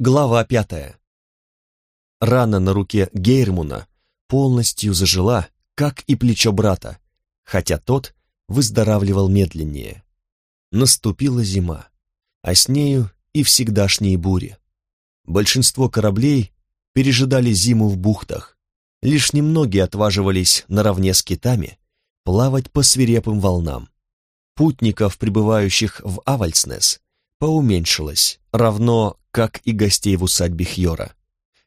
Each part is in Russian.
Глава пятая. Рана на руке Гейрмуна полностью зажила, как и плечо брата, хотя тот выздоравливал медленнее. Наступила зима, а с нею и всегдашние бури. Большинство кораблей пережидали зиму в бухтах, лишь немногие отваживались наравне с китами плавать по свирепым волнам. Путников, прибывающих в Авальснес, поуменьшилось, равно как и гостей в усадьбе Хьора.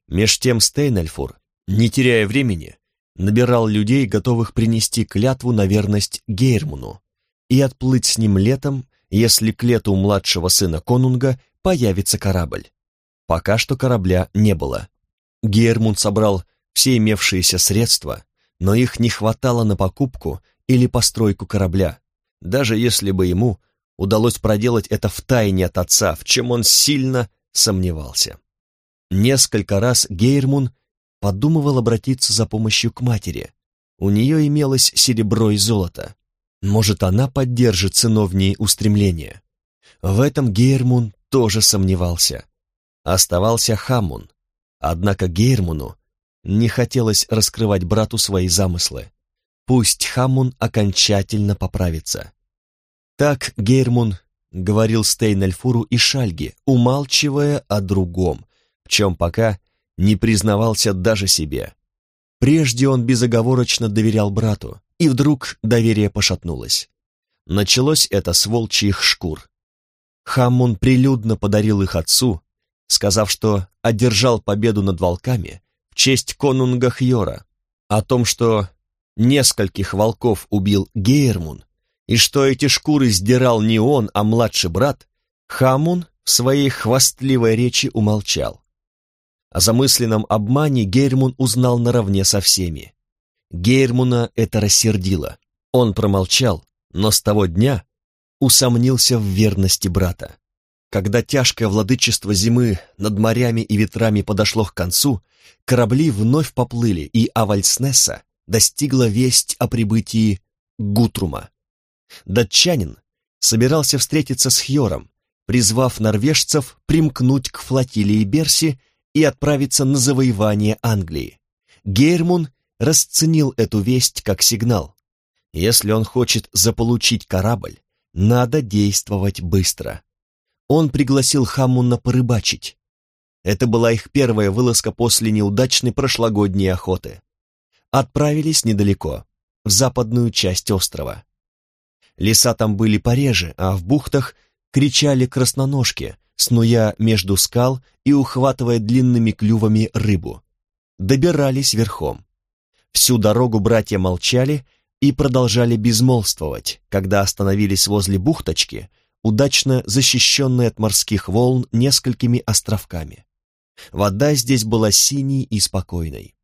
Меж тем Стейнельфур, не теряя времени, набирал людей, готовых принести клятву на верность Гейрмуну и отплыть с ним летом, если к лету младшего сына конунга появится корабль. Пока что корабля не было. Гейрмун собрал все имевшиеся средства, но их не хватало на покупку или постройку корабля, даже если бы ему удалось проделать это в тайне от отца, в чем он сильно сомневался. Несколько раз Гейрмун подумывал обратиться за помощью к матери. У нее имелось серебро и золото. Может, она поддержит сыновние устремления. В этом Гейрмун тоже сомневался. Оставался Хамун. Однако Гейрмуну не хотелось раскрывать брату свои замыслы. Пусть Хамун окончательно поправится. Так Гейрмун говорил Стейнельфуру и Шальге, умалчивая о другом, в чем пока не признавался даже себе. Прежде он безоговорочно доверял брату, и вдруг доверие пошатнулось. Началось это с волчьих шкур. Хаммун прилюдно подарил их отцу, сказав, что одержал победу над волками в честь конунга Хьора. О том, что нескольких волков убил Гейрмун, и что эти шкуры сдирал не он, а младший брат, Хамун в своей хвастливой речи умолчал. О замысленном обмане Гейрмун узнал наравне со всеми. Гейрмуна это рассердило. Он промолчал, но с того дня усомнился в верности брата. Когда тяжкое владычество зимы над морями и ветрами подошло к концу, корабли вновь поплыли, и Авальснеса достигла весть о прибытии Гутрума. Датчанин собирался встретиться с Хьором, призвав норвежцев примкнуть к флотилии Берси и отправиться на завоевание Англии. Гейрмун расценил эту весть как сигнал. Если он хочет заполучить корабль, надо действовать быстро. Он пригласил Хамуна порыбачить. Это была их первая вылазка после неудачной прошлогодней охоты. Отправились недалеко, в западную часть острова. Леса там были пореже, а в бухтах кричали красноножки, снуя между скал и ухватывая длинными клювами рыбу. Добирались верхом. Всю дорогу братья молчали и продолжали безмолвствовать, когда остановились возле бухточки, удачно защищенной от морских волн несколькими островками. Вода здесь была синей и спокойной.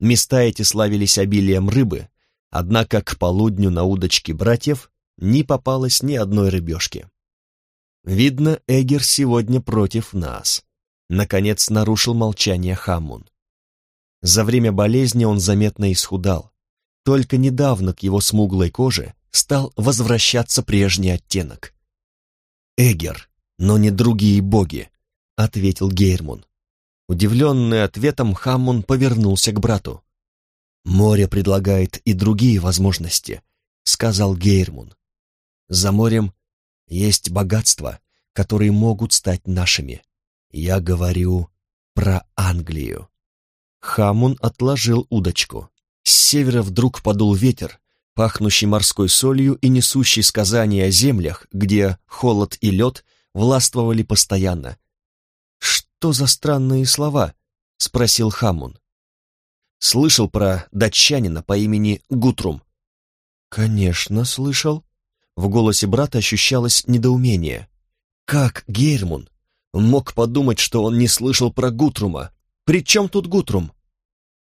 Места эти славились обилием рыбы, однако к полудню на удочке братьев не попалось ни одной рыбешки. Видно, Эгер сегодня против нас. Наконец нарушил молчание Хаммун. За время болезни он заметно исхудал. Только недавно к его смуглой коже стал возвращаться прежний оттенок. «Эгер, но не другие боги», — ответил Гейрмун. Удивленный ответом, Хаммун повернулся к брату. «Море предлагает и другие возможности», — сказал Гейрмун. За морем есть богатства, которые могут стать нашими. Я говорю про Англию. Хамун отложил удочку. С севера вдруг подул ветер, пахнущий морской солью и несущий сказания о землях, где холод и лед властвовали постоянно. «Что за странные слова?» — спросил Хамун. «Слышал про датчанина по имени Гутрум?» «Конечно, слышал», в голосе брата ощущалось недоумение. Как Гейрмун мог подумать, что он не слышал про Гутрума? При чем тут Гутрум?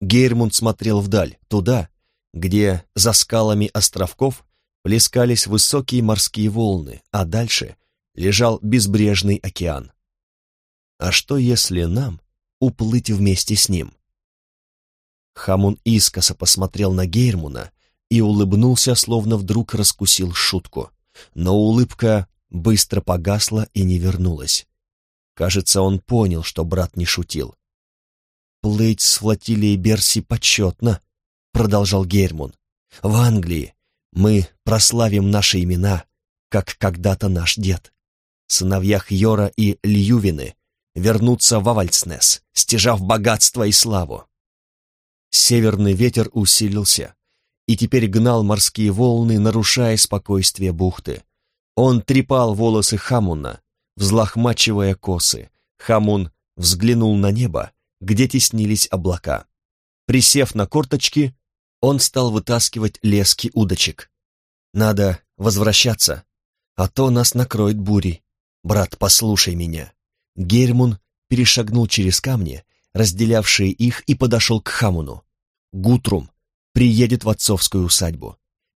Гейрмун смотрел вдаль, туда, где за скалами островков плескались высокие морские волны, а дальше лежал безбрежный океан. А что, если нам уплыть вместе с ним? Хамун искоса посмотрел на Гейрмуна и улыбнулся, словно вдруг раскусил шутку. Но улыбка быстро погасла и не вернулась. Кажется, он понял, что брат не шутил. «Плыть с флотилией Берси почетно», — продолжал Гермун. «В Англии мы прославим наши имена, как когда-то наш дед. Сыновья Хьора и Льювины вернутся в Авальснес, стяжав богатство и славу. Северный ветер усилился и теперь гнал морские волны, нарушая спокойствие бухты. Он трепал волосы Хамуна, взлохмачивая косы. Хамун взглянул на небо, где теснились облака. Присев на корточки, он стал вытаскивать лески удочек. «Надо возвращаться, а то нас накроет бурей. Брат, послушай меня». Гермун перешагнул через камни, разделявшие их, и подошел к Хамуну. «Гутрум приедет в отцовскую усадьбу.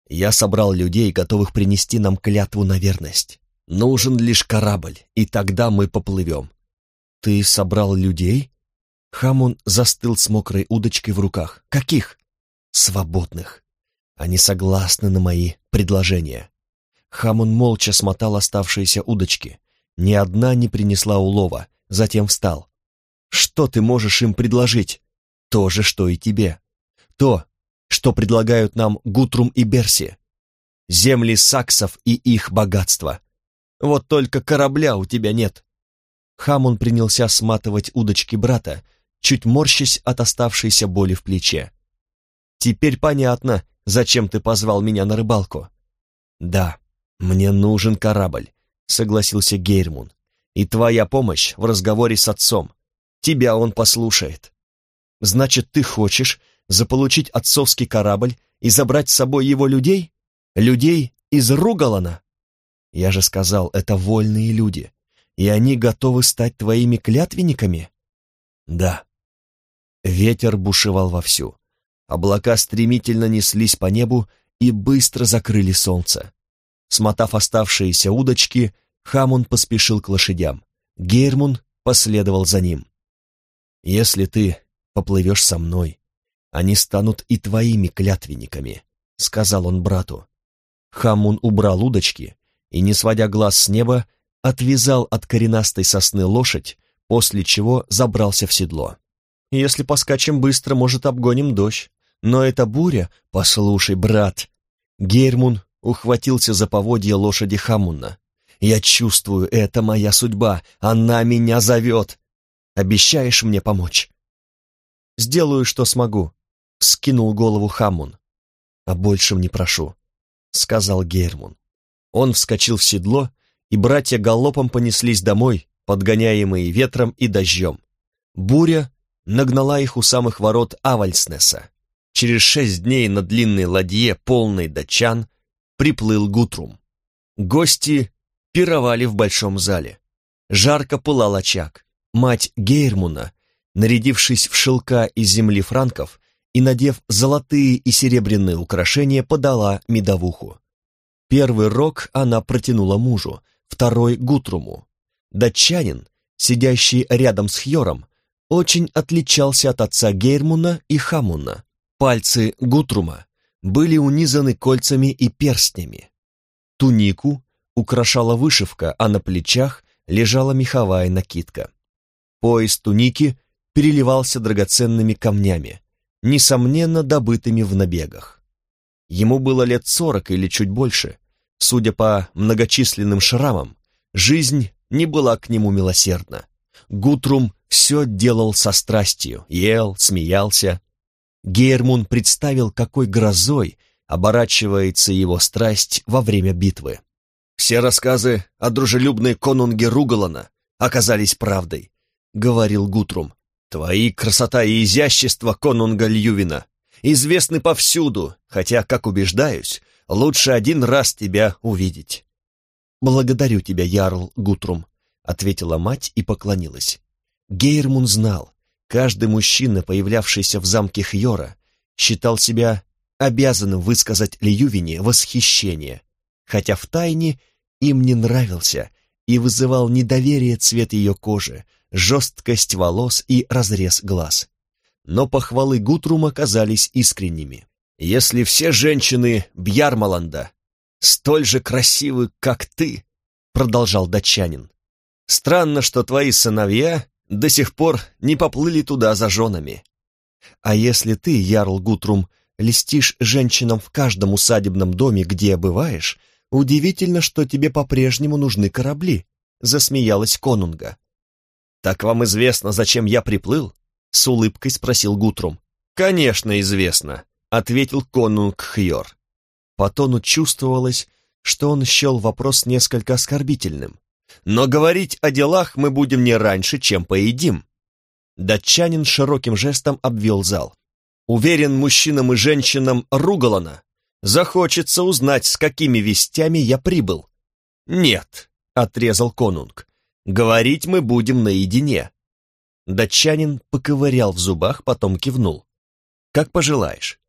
Я собрал людей, готовых принести нам клятву на верность. Нужен лишь корабль, и тогда мы поплывем». «Ты собрал людей?» Хамун застыл с мокрой удочкой в руках. «Каких?» «Свободных. Они согласны на мои предложения». Хамун молча смотал оставшиеся удочки. Ни одна не принесла улова, затем встал. «Что ты можешь им предложить?» «То же, что и тебе. То, что предлагают нам Гутрум и Берси. Земли саксов и их богатство. Вот только корабля у тебя нет». Хамун принялся сматывать удочки брата, чуть морщась от оставшейся боли в плече. «Теперь понятно, зачем ты позвал меня на рыбалку». «Да, мне нужен корабль. — согласился Гейрмун. «И твоя помощь в разговоре с отцом. Тебя он послушает». «Значит, ты хочешь заполучить отцовский корабль и забрать с собой его людей? Людей из Ругалана?» «Я же сказал, это вольные люди, и они готовы стать твоими клятвенниками?» «Да». Ветер бушевал вовсю. Облака стремительно неслись по небу и быстро закрыли солнце. Смотав оставшиеся удочки, Хамун поспешил к лошадям. Гейрмун последовал за ним. «Если ты поплывешь со мной, они станут и твоими клятвенниками», — сказал он брату. Хамун убрал удочки и, не сводя глаз с неба, отвязал от коренастой сосны лошадь, после чего забрался в седло. «Если поскачем быстро, может, обгоним дождь. Но эта буря... Послушай, брат!» Гейрмун ухватился за поводья лошади Хамуна. «Я чувствую, это моя судьба, она меня зовет. Обещаешь мне помочь?» «Сделаю, что смогу», — скинул голову Хамун. «А большем не прошу», — сказал Гермун. Он вскочил в седло, и братья галопом понеслись домой, подгоняемые ветром и дождем. Буря нагнала их у самых ворот Авальснеса. Через шесть дней на длинной ладье, полной датчан, приплыл Гутрум. Гости пировали в большом зале. Жарко пылал очаг. Мать Гейрмуна, нарядившись в шелка из земли франков и надев золотые и серебряные украшения, подала медовуху. Первый рог она протянула мужу, второй — Гутруму. Датчанин, сидящий рядом с Хьором, очень отличался от отца Гейрмуна и Хамуна. Пальцы Гутрума были унизаны кольцами и перстнями. Тунику украшала вышивка, а на плечах лежала меховая накидка. Пояс туники переливался драгоценными камнями, несомненно добытыми в набегах. Ему было лет сорок или чуть больше. Судя по многочисленным шрамам, жизнь не была к нему милосердна. Гутрум все делал со страстью, ел, смеялся, Гейрмун представил, какой грозой оборачивается его страсть во время битвы. «Все рассказы о дружелюбной конунге Ругалана оказались правдой», — говорил Гутрум. «Твои красота и изящество, конунга Льювина, известны повсюду, хотя, как убеждаюсь, лучше один раз тебя увидеть». «Благодарю тебя, Ярл Гутрум», — ответила мать и поклонилась. Гейрмун знал, Каждый мужчина, появлявшийся в замке Хьора, считал себя обязанным высказать Льювине восхищение, хотя втайне им не нравился и вызывал недоверие цвет ее кожи, жесткость волос и разрез глаз. Но похвалы Гутрум оказались искренними. «Если все женщины Бьярмаланда столь же красивы, как ты», — продолжал датчанин, Странно, что твои сыновья до сих пор не поплыли туда за женами. А если ты, Ярл Гутрум, листишь женщинам в каждом усадебном доме, где бываешь, удивительно, что тебе по-прежнему нужны корабли, засмеялась Конунга. Так вам известно, зачем я приплыл? С улыбкой спросил Гутрум. Конечно, известно, ответил Конунг Хьор. По тону чувствовалось, что он счел вопрос несколько оскорбительным. Но говорить о делах мы будем не раньше, чем поедим. Датчанин широким жестом обвел зал. Уверен, мужчинам и женщинам Ругалана захочется узнать, с какими вестями я прибыл. Нет, отрезал конунг, говорить мы будем наедине. Датчанин поковырял в зубах, потом кивнул. Как пожелаешь.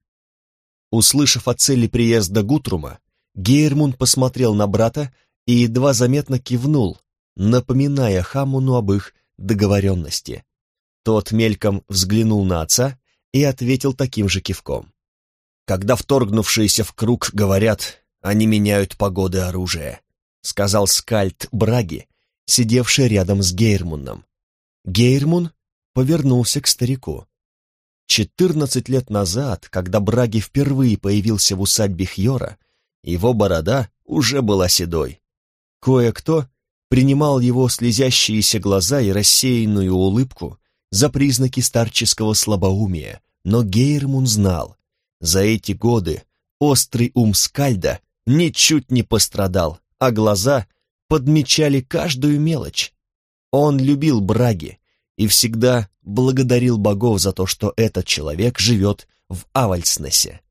Услышав о цели приезда Гутрума, Гейрмун посмотрел на брата и едва заметно кивнул, напоминая Хамуну об их договоренности. Тот мельком взглянул на отца и ответил таким же кивком. «Когда вторгнувшиеся в круг говорят, они меняют погоды оружия», сказал скальд Браги, сидевший рядом с Гейрмуном. Гейрмун повернулся к старику. Четырнадцать лет назад, когда Браги впервые появился в усадьбе Хьора, его борода уже была седой. Кое-кто принимал его слезящиеся глаза и рассеянную улыбку за признаки старческого слабоумия, но Гейрмун знал, за эти годы острый ум Скальда ничуть не пострадал, а глаза подмечали каждую мелочь. Он любил Браги и всегда благодарил богов за то, что этот человек живет в Авальснесе.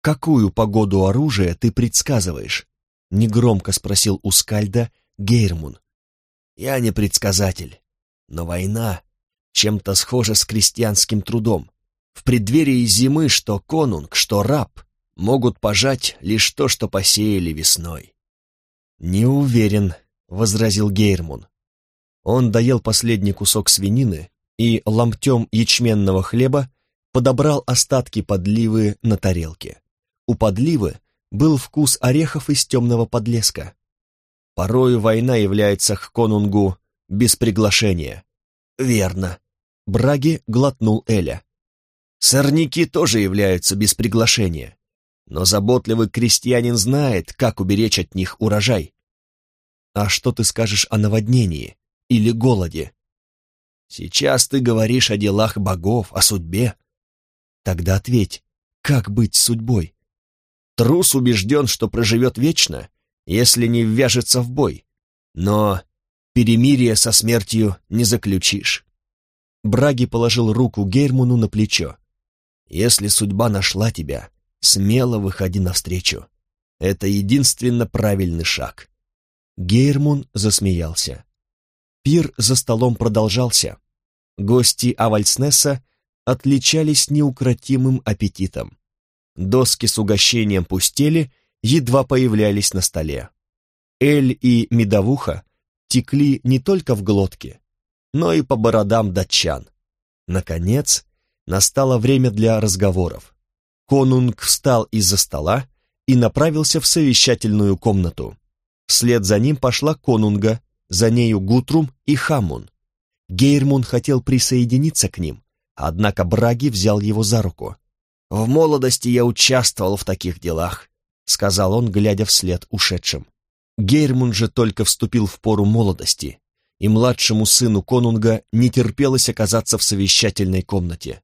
«Какую погоду оружия ты предсказываешь?» — негромко спросил у Скальда Гейрмун. «Я не предсказатель, но война чем-то схожа с крестьянским трудом. В преддверии зимы что конунг, что раб могут пожать лишь то, что посеяли весной». «Не уверен», — возразил Гейрмун. Он доел последний кусок свинины и ломтем ячменного хлеба подобрал остатки подливы на тарелке. У подливы был вкус орехов из темного подлеска. Порою война является к конунгу без приглашения. Верно. Браги глотнул Эля. Сорняки тоже являются без приглашения. Но заботливый крестьянин знает, как уберечь от них урожай. А что ты скажешь о наводнении или голоде? Сейчас ты говоришь о делах богов, о судьбе. Тогда ответь, как быть с судьбой? Трус убежден, что проживет вечно, если не ввяжется в бой. Но перемирие со смертью не заключишь. Браги положил руку Гейрмуну на плечо. «Если судьба нашла тебя, смело выходи навстречу. Это единственно правильный шаг». Гейрмун засмеялся. Пир за столом продолжался. Гости Авальснеса отличались неукротимым аппетитом. Доски с угощением пустели, едва появлялись на столе. Эль и медовуха текли не только в глотке, но и по бородам датчан. Наконец, настало время для разговоров. Конунг встал из-за стола и направился в совещательную комнату. Вслед за ним пошла Конунга, за нею Гутрум и Хамун. Гейрмун хотел присоединиться к ним, однако Браги взял его за руку. «В молодости я участвовал в таких делах», — сказал он, глядя вслед ушедшим. Гейрмун же только вступил в пору молодости, и младшему сыну конунга не терпелось оказаться в совещательной комнате.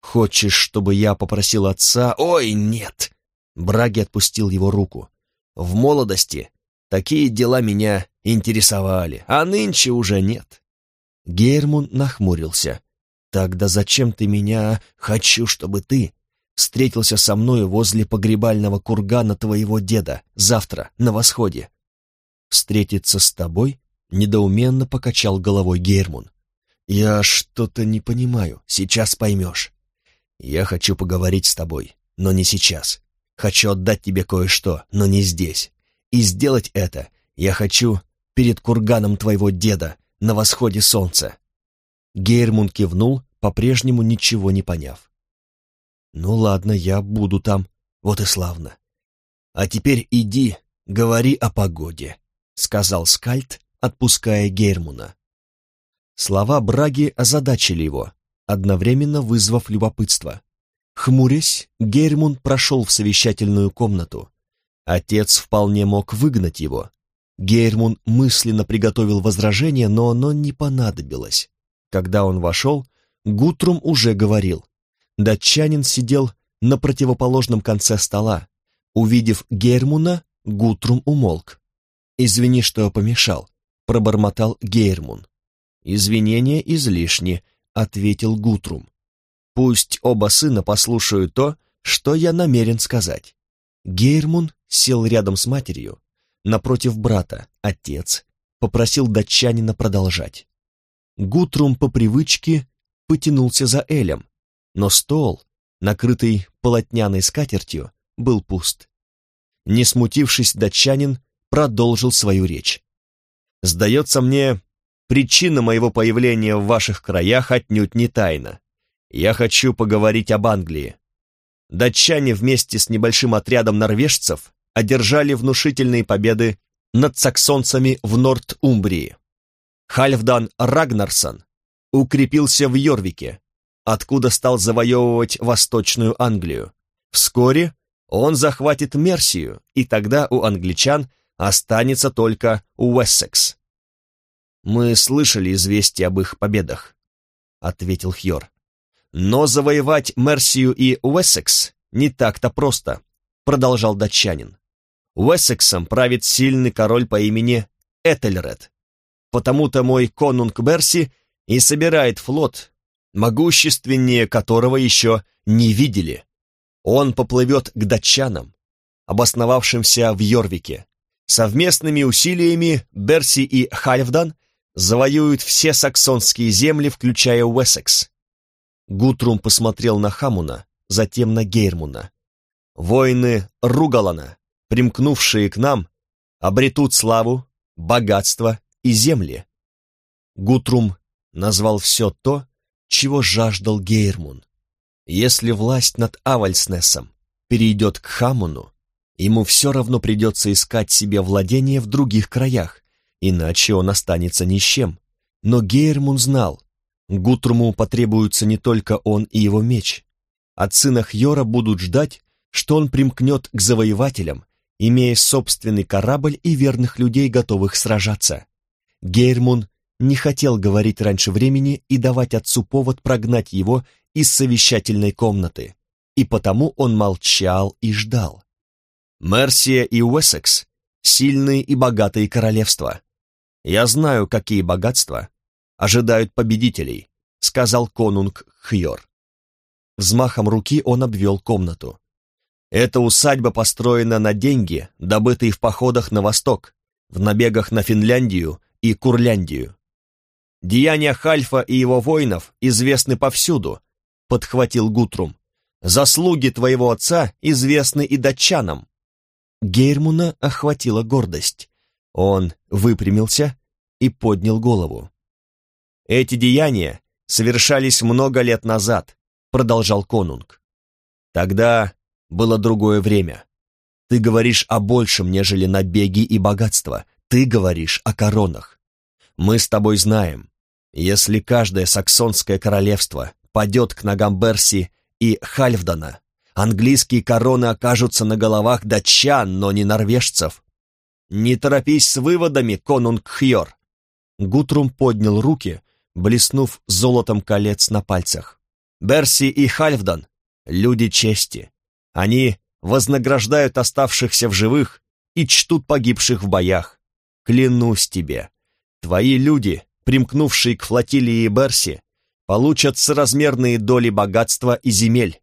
«Хочешь, чтобы я попросил отца?» «Ой, нет!» Браги отпустил его руку. «В молодости такие дела меня интересовали, а нынче уже нет». Гейрмун нахмурился. Тогда зачем ты меня... Хочу, чтобы ты встретился со мной возле погребального кургана твоего деда завтра на восходе. Встретиться с тобой? Недоуменно покачал головой Гермун. Я что-то не понимаю, сейчас поймешь. Я хочу поговорить с тобой, но не сейчас. Хочу отдать тебе кое-что, но не здесь. И сделать это я хочу перед курганом твоего деда на восходе солнца. Гейрмун кивнул, по-прежнему ничего не поняв. «Ну ладно, я буду там, вот и славно. А теперь иди, говори о погоде», — сказал Скальд отпуская Гейрмуна. Слова Браги озадачили его, одновременно вызвав любопытство. Хмурясь, Гейрмун прошел в совещательную комнату. Отец вполне мог выгнать его. Гейрмун мысленно приготовил возражение, но оно не понадобилось. Когда он вошел, Гутрум уже говорил. Датчанин сидел на противоположном конце стола. Увидев Гейрмуна, Гутрум умолк. «Извини, что помешал», — пробормотал Гейрмун. «Извинения излишни», — ответил Гутрум. «Пусть оба сына послушают то, что я намерен сказать». Гейрмун сел рядом с матерью, напротив брата, отец, попросил датчанина продолжать. Гутрум по привычке потянулся за Элем, но стол, накрытый полотняной скатертью, был пуст. Не смутившись, датчанин продолжил свою речь. «Сдается мне, Причина моего появления в ваших краях отнюдь не тайна. Я хочу поговорить об Англии. Датчане вместе с небольшим отрядом норвежцев одержали внушительные победы над саксонцами в Норт-Умбрии. Хальфдан Рагнарсон укрепился в Йорвике, откуда стал завоевывать Восточную Англию. Вскоре он захватит Мерсию, и тогда у англичан останется только Уэссекс. «Мы слышали известия об их победах», — ответил Хьор. «Но завоевать Мерсию и Уэссекс не так-то просто», — продолжал датчанин. «Уэссексом правит сильный король по имени Этельред. Потому-то мой конунг Берси и собирает флот, могущественнее которого еще не видели. Он поплывет к датчанам, обосновавшимся в Йорвике. Совместными усилиями Берси и Хальфдан завоюют все саксонские земли, включая Уэссекс. Гутрум посмотрел на Хамуна, затем на Гейрмуна. Воины Ругалана, примкнувшие к нам, обретут славу, богатство и земли. Гутрум назвал все то, чего жаждал Гейрмун. Если власть над Авальснесом перейдет к Хамуну, ему все равно придется искать себе владение в других краях, иначе он останется ни с чем. Но Гейрмун знал, Гутруму потребуется не только он и его меч. От сына Хьора будут ждать, что он примкнет к завоевателям, имея собственный корабль и верных людей, готовых сражаться. Гейрмун не хотел говорить раньше времени и давать отцу повод прогнать его из совещательной комнаты, и потому он молчал и ждал. Мерсия и Уэссекс — сильные и богатые королевства. «Я знаю, какие богатства ожидают победителей», — сказал конунг Хьор. Взмахом руки он обвел комнату. «Эта усадьба построена на деньги, добытые в походах на восток, в набегах на Финляндию и Курляндию. Деяния Хальфа и его воинов известны повсюду», — подхватил Гутрум. «Заслуги твоего отца известны и датчанам». Гейрмуна охватила гордость. Он выпрямился и поднял голову. «Эти деяния совершались много лет назад», — продолжал конунг. «Тогда было другое время. Ты говоришь о большем, нежели набеги и богатства. Ты говоришь о коронах. Мы с тобой знаем, если каждое саксонское королевство падет к ногам Берси и Хальфдана, английские короны окажутся на головах датчан, но не норвежцев. Не торопись с выводами, конунг Хьор. Гутрум поднял руки, блеснув золотом колец на пальцах. Берси и Хальфдан — люди чести. Они вознаграждают оставшихся в живых и чтут погибших в боях. Клянусь тебе, твои люди, примкнувшие к флотилии Берси, получат соразмерные доли богатства и земель.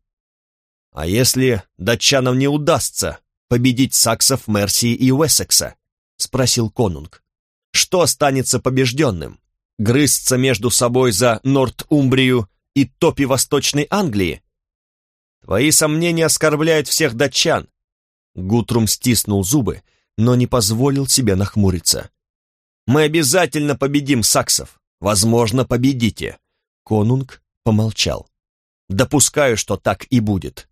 А если датчанам не удастся победить саксов Мерсии и Уэссекса?» — спросил конунг. «Что останется побежденным? Грызться между собой за Норт-Умбрию и топи Восточной Англии? Твои сомнения оскорбляют всех датчан». Гутрум стиснул зубы, но не позволил себе нахмуриться. «Мы обязательно победим саксов. Возможно, победите». Конунг помолчал. «Допускаю, что так и будет.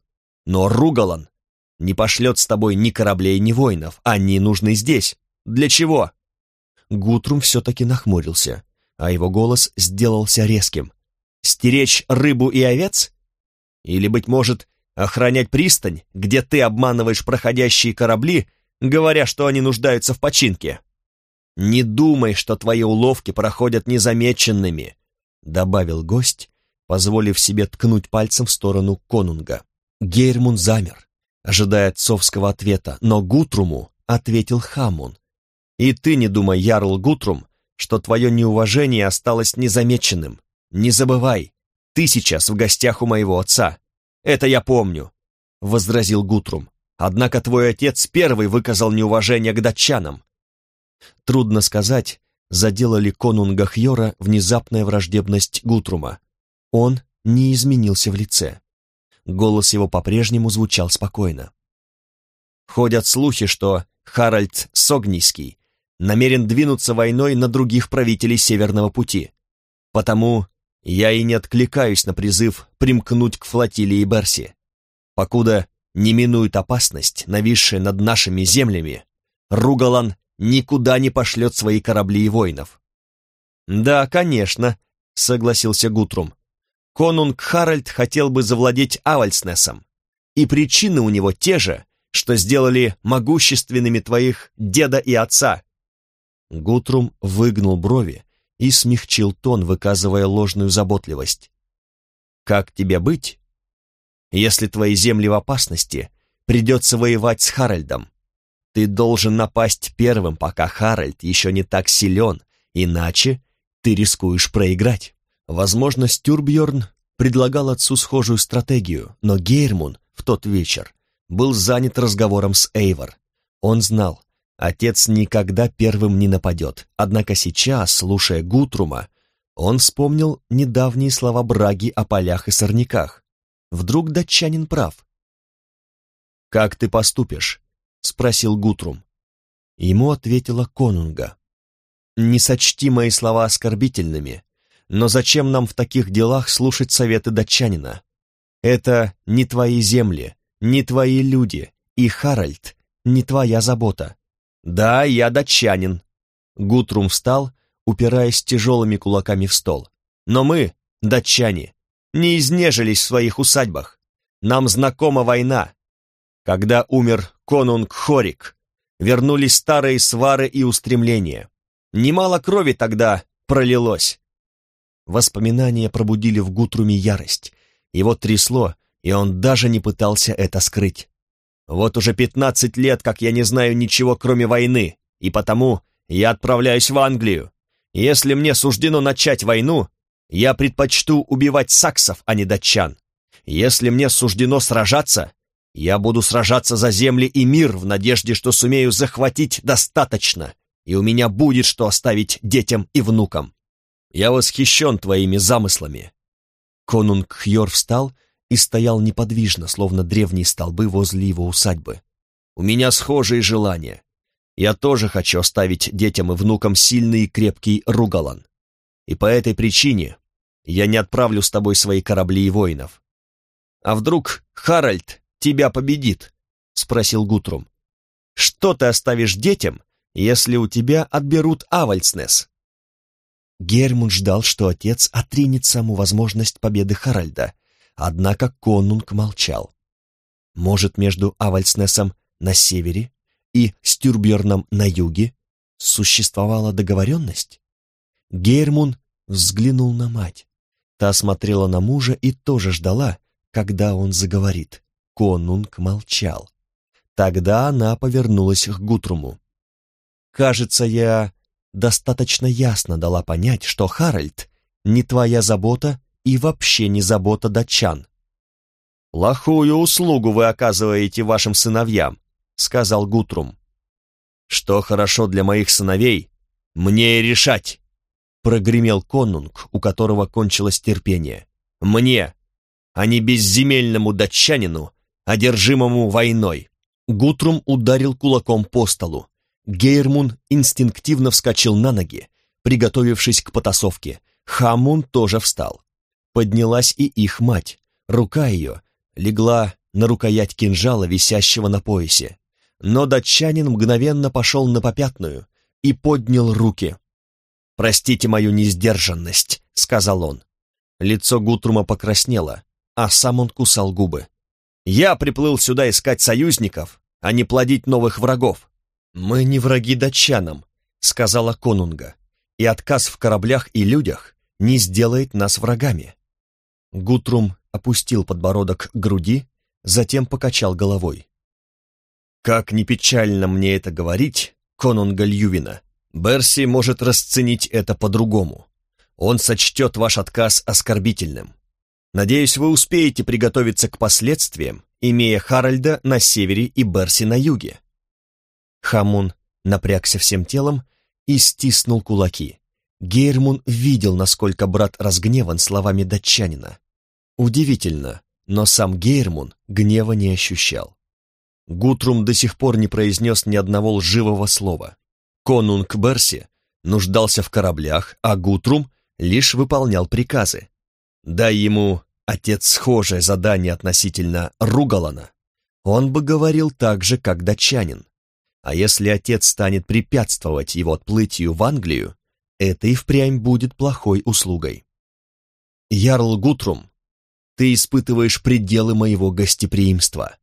Но Ругалан не пошлет с тобой ни кораблей, ни воинов. Они нужны здесь. Для чего? Гутрум все-таки нахмурился, а его голос сделался резким. «Стеречь рыбу и овец? Или, быть может, охранять пристань, где ты обманываешь проходящие корабли, говоря, что они нуждаются в починке? Не думай, что твои уловки проходят незамеченными», добавил гость, позволив себе ткнуть пальцем в сторону конунга. Гейрмун замер, ожидая отцовского ответа, но Гутруму ответил Хамун. «И ты не думай, Ярл Гутрум, что твое неуважение осталось незамеченным. Не забывай, ты сейчас в гостях у моего отца. Это я помню», — возразил Гутрум. «Однако твой отец первый выказал неуважение к датчанам». Трудно сказать, задела ли конунга Хьора внезапная враждебность Гутрума. Он не изменился в лице. Голос его по-прежнему звучал спокойно. Ходят слухи, что Харальд Согнийский намерен двинуться войной на других правителей Северного пути. Потому я и не откликаюсь на призыв примкнуть к флотилии Берси. Покуда не минует опасность, нависшая над нашими землями, Ругалан никуда не пошлет свои корабли и воинов. «Да, конечно», — согласился Гутрум. «Конунг Харальд хотел бы завладеть Авальснесом, и причины у него те же, что сделали могущественными твоих деда и отца». Гутрум выгнул брови и смягчил тон, выказывая ложную заботливость. «Как тебе быть, если твои земли в опасности, придется воевать с Харальдом? Ты должен напасть первым, пока Харальд еще не так силен, иначе ты рискуешь проиграть. Возможно, Стюрбьерн предлагал отцу схожую стратегию, но Гейрмун в тот вечер был занят разговором с Эйвор. Он знал, отец никогда первым не нападет, однако сейчас, слушая Гутрума, он вспомнил недавние слова Браги о полях и сорняках. Вдруг датчанин прав. «Как ты поступишь?» — спросил Гутрум. Ему ответила Конунга. «Не сочти мои слова оскорбительными, но зачем нам в таких делах слушать советы датчанина? Это не твои земли, не твои люди, и Харальд не твоя забота. Да, я датчанин». Гутрум встал, упираясь тяжелыми кулаками в стол. «Но мы, датчане, не изнежились в своих усадьбах. Нам знакома война, когда умер конунг Хорик, вернулись старые свары и устремления. Немало крови тогда пролилось. Воспоминания пробудили в Гутруме ярость. Его трясло, и он даже не пытался это скрыть. Вот уже пятнадцать лет, как я не знаю ничего, кроме войны, и потому я отправляюсь в Англию. Если мне суждено начать войну, я предпочту убивать саксов, а не датчан. Если мне суждено сражаться, я буду сражаться за земли и мир в надежде, что сумею захватить достаточно, и у меня будет что оставить детям и внукам. Я восхищен твоими замыслами». Конунг Хьор встал и стоял неподвижно, словно древние столбы возле его усадьбы. «У меня схожие желания. Я тоже хочу оставить детям и внукам сильный и крепкий Ругалан. И по этой причине я не отправлю с тобой свои корабли и воинов. А вдруг Харальд тебя победит?» — спросил Гутрум. «Что ты оставишь детям, если у тебя отберут Авальснес?» Гермун ждал, что отец отринет саму возможность победы Харальда, однако конунг молчал. Может, между Авальснесом на севере и Стюрберном на юге существовала договоренность? Гермун взглянул на мать. Та смотрела на мужа и тоже ждала, когда он заговорит. Конунг молчал. Тогда она повернулась к Гутруму. «Кажется, я достаточно ясно дала понять, что Харальд не твоя забота и вообще не забота датчан». «Плохую услугу вы оказываете вашим сыновьям», — сказал Гутрум. «Что хорошо для моих сыновей, мне решать», — прогремел конунг, у которого кончилось терпение. «Мне, а не безземельному датчанину, одержимому войной. Гутрум ударил кулаком по столу. Гейрмун инстинктивно вскочил на ноги, приготовившись к потасовке. Хамун тоже встал. Поднялась и их мать. Рука ее легла на рукоять кинжала, висящего на поясе. Но датчанин мгновенно пошел на попятную, и поднял руки. «Простите мою несдержанность», — сказал он. Лицо Гутрума покраснело, а сам он кусал губы. «Я приплыл сюда искать союзников, а не плодить новых врагов». «Мы не враги датчанам», — сказала Конунга, «и отказ в кораблях и людях не сделает нас врагами». Гутрум опустил подбородок к груди, затем покачал головой. «Как не печально мне это говорить, Конунга Льювина, Берси может расценить это по-другому. Он сочтет ваш отказ оскорбительным. Надеюсь, вы успеете приготовиться к последствиям, имея Харальда на севере и Берси на юге». Хамун напрягся всем телом и стиснул кулаки. Гейрмун видел, насколько брат разгневан словами датчанина. Удивительно, но сам Гейрмун гнева не ощущал. Гутрум до сих пор не произнес ни одного лживого слова. Конунг Берси нуждался в кораблях, а Гутрум лишь выполнял приказы. Дай ему отец схожее задание относительно Ругалана, он бы говорил так же, как датчанин. А если отец станет препятствовать его отплытию в Англию, это и впрямь будет плохой услугой. Ярл Гутрум ты испытываешь пределы моего гостеприимства».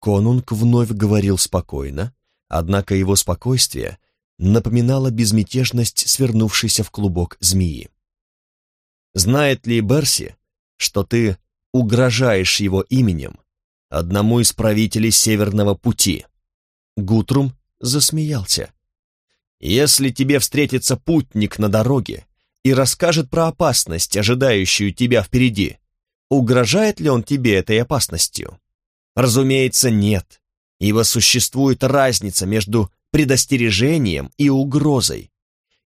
Конунг вновь говорил спокойно, однако его спокойствие напоминало безмятежность свернувшейся в клубок змеи. «Знает ли Берси, что ты угрожаешь его именем одному из правителей Северного пути?» Гутрум засмеялся. «Если тебе встретится путник на дороге и расскажет про опасность, ожидающую тебя впереди, Угрожает ли он тебе этой опасностью? Разумеется, нет, ибо существует разница между предостережением и угрозой.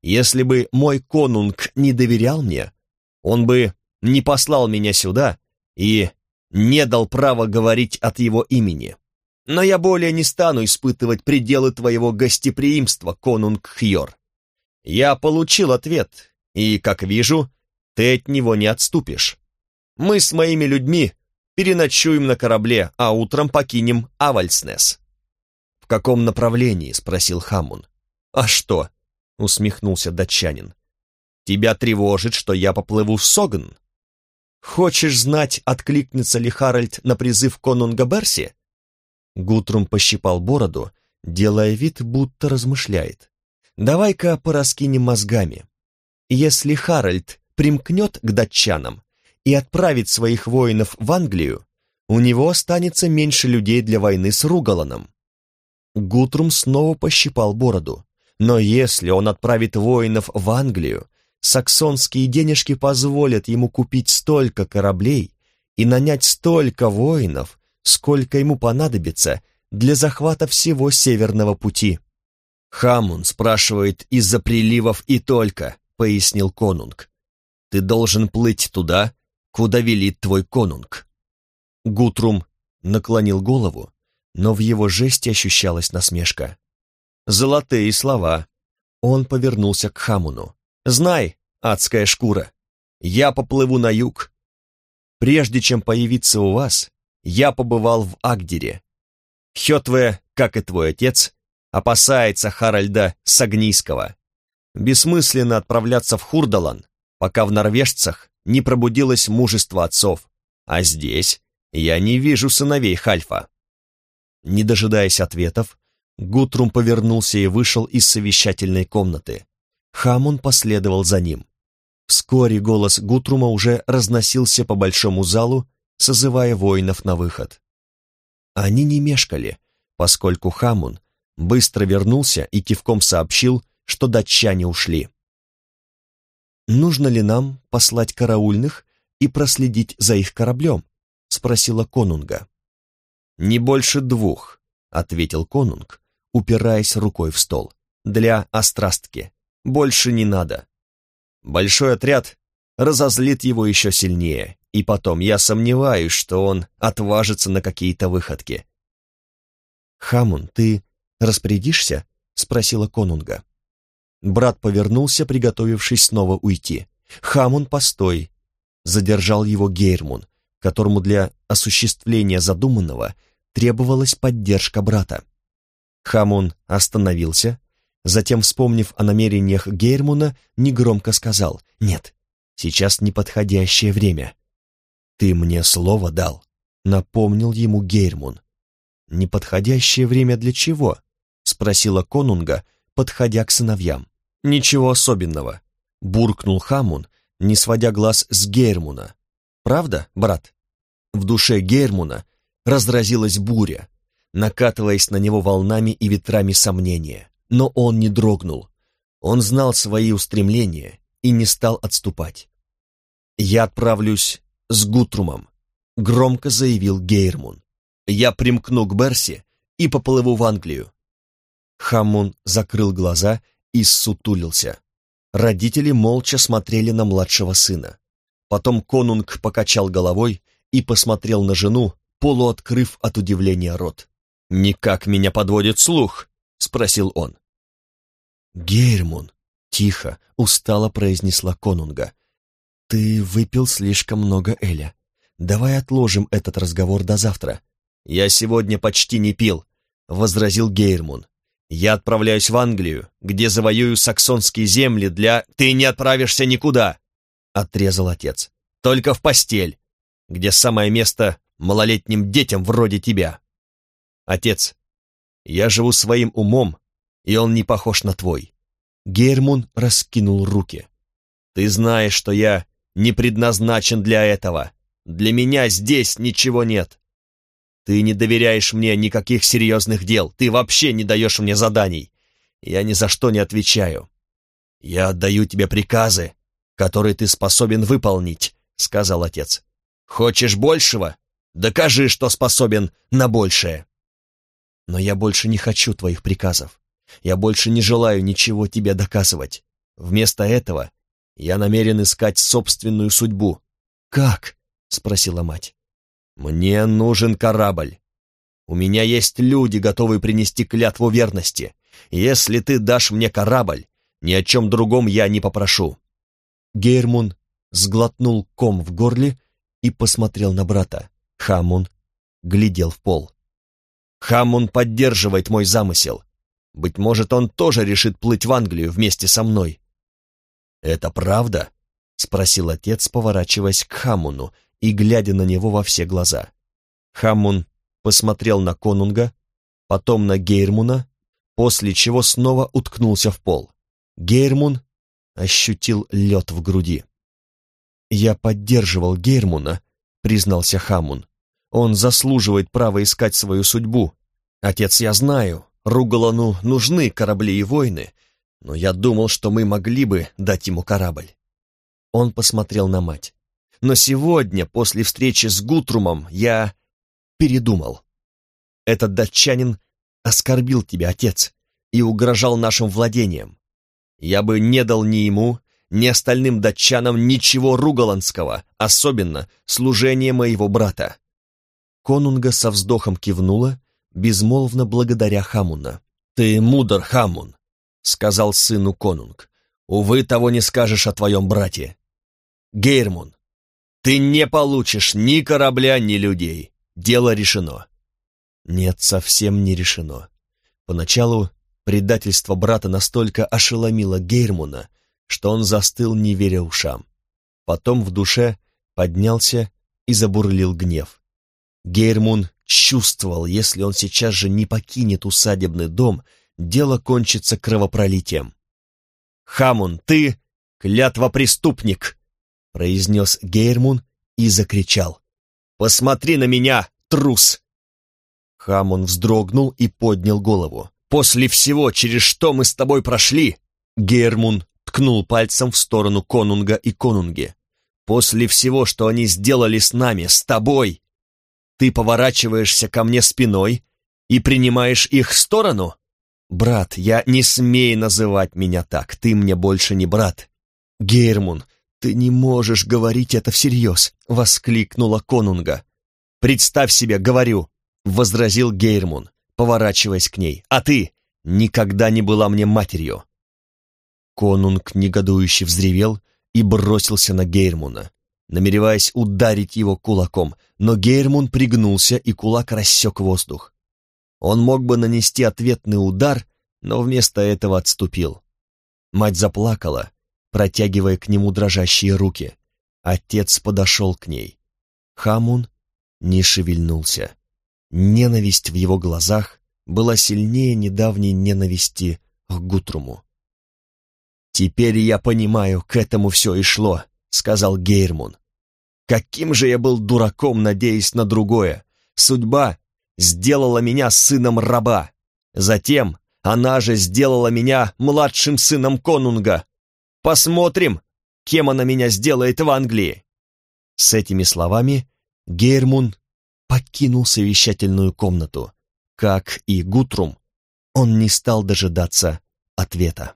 Если бы мой конунг не доверял мне, он бы не послал меня сюда и не дал права говорить от его имени. Но я более не стану испытывать пределы твоего гостеприимства, конунг Хьор. Я получил ответ, и, как вижу, ты от него не отступишь. Мы с моими людьми переночуем на корабле, а утром покинем Авальснес». «В каком направлении?» — спросил Хамун. «А что?» — усмехнулся датчанин. «Тебя тревожит, что я поплыву в Согн? Хочешь знать, откликнется ли Харальд на призыв конунга Берси?» Гутрум пощипал бороду, делая вид, будто размышляет. «Давай-ка пораскинем мозгами. Если Харальд примкнет к датчанам, и отправит своих воинов в Англию, у него останется меньше людей для войны с Ругаланом. Гутрум снова пощипал бороду. Но если он отправит воинов в Англию, саксонские денежки позволят ему купить столько кораблей и нанять столько воинов, сколько ему понадобится для захвата всего Северного пути. «Хамун спрашивает из-за приливов и только», — пояснил конунг. «Ты должен плыть туда, куда велит твой конунг». Гутрум наклонил голову, но в его жесте ощущалась насмешка. «Золотые слова!» Он повернулся к Хамуну. «Знай, адская шкура, я поплыву на юг. Прежде чем появиться у вас, я побывал в Агдере. Хетве, как и твой отец, опасается Харальда Сагнийского. Бессмысленно отправляться в Хурдалан, пока в норвежцах не пробудилось мужество отцов, а здесь я не вижу сыновей Хальфа. Не дожидаясь ответов, Гутрум повернулся и вышел из совещательной комнаты. Хамун последовал за ним. Вскоре голос Гутрума уже разносился по большому залу, созывая воинов на выход. Они не мешкали, поскольку Хамун быстро вернулся и кивком сообщил, что датчане ушли нужно ли нам послать караульных и проследить за их кораблем?» — спросила конунга. «Не больше двух», — ответил конунг, упираясь рукой в стол. «Для острастки. Больше не надо. Большой отряд разозлит его еще сильнее, и потом я сомневаюсь, что он отважится на какие-то выходки». «Хамун, ты распорядишься?» — спросила конунга. Брат повернулся, приготовившись снова уйти. «Хамун, постой!» Задержал его Гейрмун, которому для осуществления задуманного требовалась поддержка брата. Хамун остановился Затем, вспомнив о намерениях Гейрмуна, негромко сказал «Нет, сейчас неподходящее время». «Ты мне слово дал», — напомнил ему Гейрмун. «Неподходящее время для чего?» — спросила Конунга, подходя к сыновьям. «Ничего особенного», — буркнул Хамун, не сводя глаз с Гейрмуна. «Правда, брат?» В душе Гейрмуна разразилась буря, накатываясь на него волнами и ветрами сомнения. Но он не дрогнул. Он знал свои устремления и не стал отступать. «Я отправлюсь с Гутрумом», — громко заявил Гейрмун. «Я примкну к Берси и поплыву в Англию». Хаммун закрыл глаза и ссутулился. Родители молча смотрели на младшего сына. Потом конунг покачал головой и посмотрел на жену, полуоткрыв от удивления рот. «Никак меня подводит слух», — спросил он. «Гейрмун», — тихо, устало произнесла конунга, — «ты выпил слишком много Эля. Давай отложим этот разговор до завтра». «Я сегодня почти не пил», — возразил Гейрмун. «Я отправляюсь в Англию, где завоюю саксонские земли для...» «Ты не отправишься никуда!» — отрезал отец. «Только в постель, где самое место малолетним детям вроде тебя. Отец, я живу своим умом и он не похож на твой. Гермун раскинул руки. Ты знаешь, что я не предназначен для этого. Для меня здесь ничего нет. Ты не доверяешь мне никаких серьезных дел. Ты вообще не даешь мне заданий. Я ни за что не отвечаю. Я отдаю тебе приказы, которые ты способен выполнить, сказал отец. Хочешь большего? Докажи, что способен на большее. Но я больше не хочу твоих приказов. Я больше не желаю ничего тебе доказывать. Вместо этого я намерен искать собственную судьбу. Как? спросила мать. Мне нужен корабль. У меня есть люди, готовые принести клятву верности. Если ты дашь мне корабль, ни о чем другом я не попрошу. Гейрмун сглотнул ком в горле и посмотрел на брата. Хамун глядел в пол. Хамун поддерживает мой замысел. Быть может, он тоже решит плыть в Англию вместе со мной. «Это правда?» — спросил отец, поворачиваясь к Хамуну и глядя на него во все глаза. Хамун посмотрел на Конунга, потом на Гейрмуна, после чего снова уткнулся в пол. Гейрмун ощутил лед в груди. «Я поддерживал Гейрмуна», — признался Хамун. «Он заслуживает права искать свою судьбу. Отец, я знаю, Ругалану нужны корабли и войны, но я думал, что мы могли бы дать ему корабль. Он посмотрел на мать. Но сегодня, после встречи с Гутрумом, я передумал. Этот датчанин оскорбил тебя, отец, и угрожал нашим владениям. Я бы не дал ни ему, ни остальным датчанам ничего ругаланского, особенно служения моего брата. Конунга со вздохом кивнула безмолвно благодаря Хамуна. «Ты мудр, Хамун», — сказал сыну конунг. «Увы, того не скажешь о твоем брате. Гейрмун, ты не получишь ни корабля, ни людей. Дело решено». Нет, совсем не решено. Поначалу предательство брата настолько ошеломило Гейрмуна, что он застыл, не веря ушам. Потом в душе поднялся и забурлил гнев. Гейрмун чувствовал, если он сейчас же не покинет усадебный дом, дело кончится кровопролитием. «Хамун, ты клятва-преступник!» произнес Гейрмун и закричал. «Посмотри на меня, трус!» Хамун вздрогнул и поднял голову. «После всего, через что мы с тобой прошли!» Гейрмун ткнул пальцем в сторону Конунга и Конунги. «После всего, что они сделали с нами, с тобой, ты поворачиваешься ко мне спиной и принимаешь их сторону? Брат, я не смей называть меня так, ты мне больше не брат. Гейрмун, ты не можешь говорить это всерьез, воскликнула Конунга. Представь себе, говорю, возразил Гейрмун, поворачиваясь к ней. А ты никогда не была мне матерью. Конунг негодующе взревел и бросился на Гейрмуна намереваясь ударить его кулаком, но Гейрмун пригнулся, и кулак рассек воздух. Он мог бы нанести ответный удар, но вместо этого отступил. Мать заплакала, протягивая к нему дрожащие руки. Отец подошел к ней. Хамун не шевельнулся. Ненависть в его глазах была сильнее недавней ненависти к Гутруму. «Теперь я понимаю, к этому все и шло», — сказал Гейрмун. «Каким же я был дураком, надеясь на другое! Судьба сделала меня сыном раба. Затем она же сделала меня младшим сыном конунга. Посмотрим, кем она меня сделает в Англии!» С этими словами Гейрмун покинул совещательную комнату. Как и Гутрум, он не стал дожидаться ответа.